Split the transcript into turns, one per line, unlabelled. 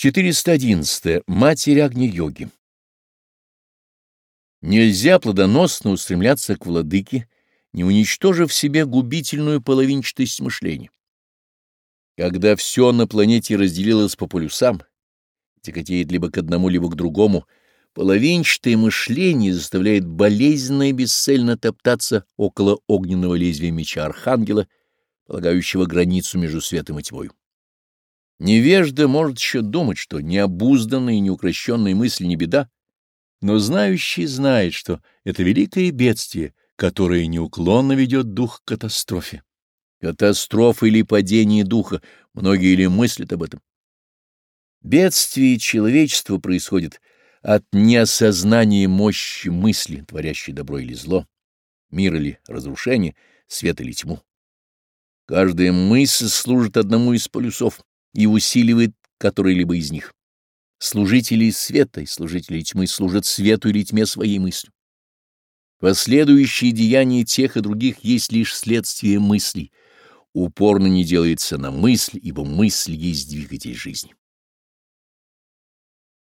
411. Матерь Агни-йоги Нельзя плодоносно устремляться к владыке, не уничтожив в себе губительную половинчатость мышления. Когда все на планете разделилось по полюсам, тяготеет либо к одному, либо к другому, половинчатое мышление заставляет болезненно и бесцельно топтаться около огненного лезвия меча Архангела, полагающего границу между светом и тьмою. Невежда может еще думать, что необузданная и неукрощенная мысль не беда, но знающий знает, что это великое бедствие, которое неуклонно ведет дух к катастрофе. Катастрофа или падение духа, многие ли мыслят об этом. Бедствие человечества происходит от неосознания мощи мысли, творящей добро или зло, мир или разрушение, свет или тьму. Каждая мысль служит одному из полюсов и усиливает который-либо из них. Служители света и служители тьмы служат свету или тьме своей мыслью. Последующие деяния тех и других есть лишь следствие мыслей. Упорно не делается на мысль, ибо мысль есть двигатель жизни.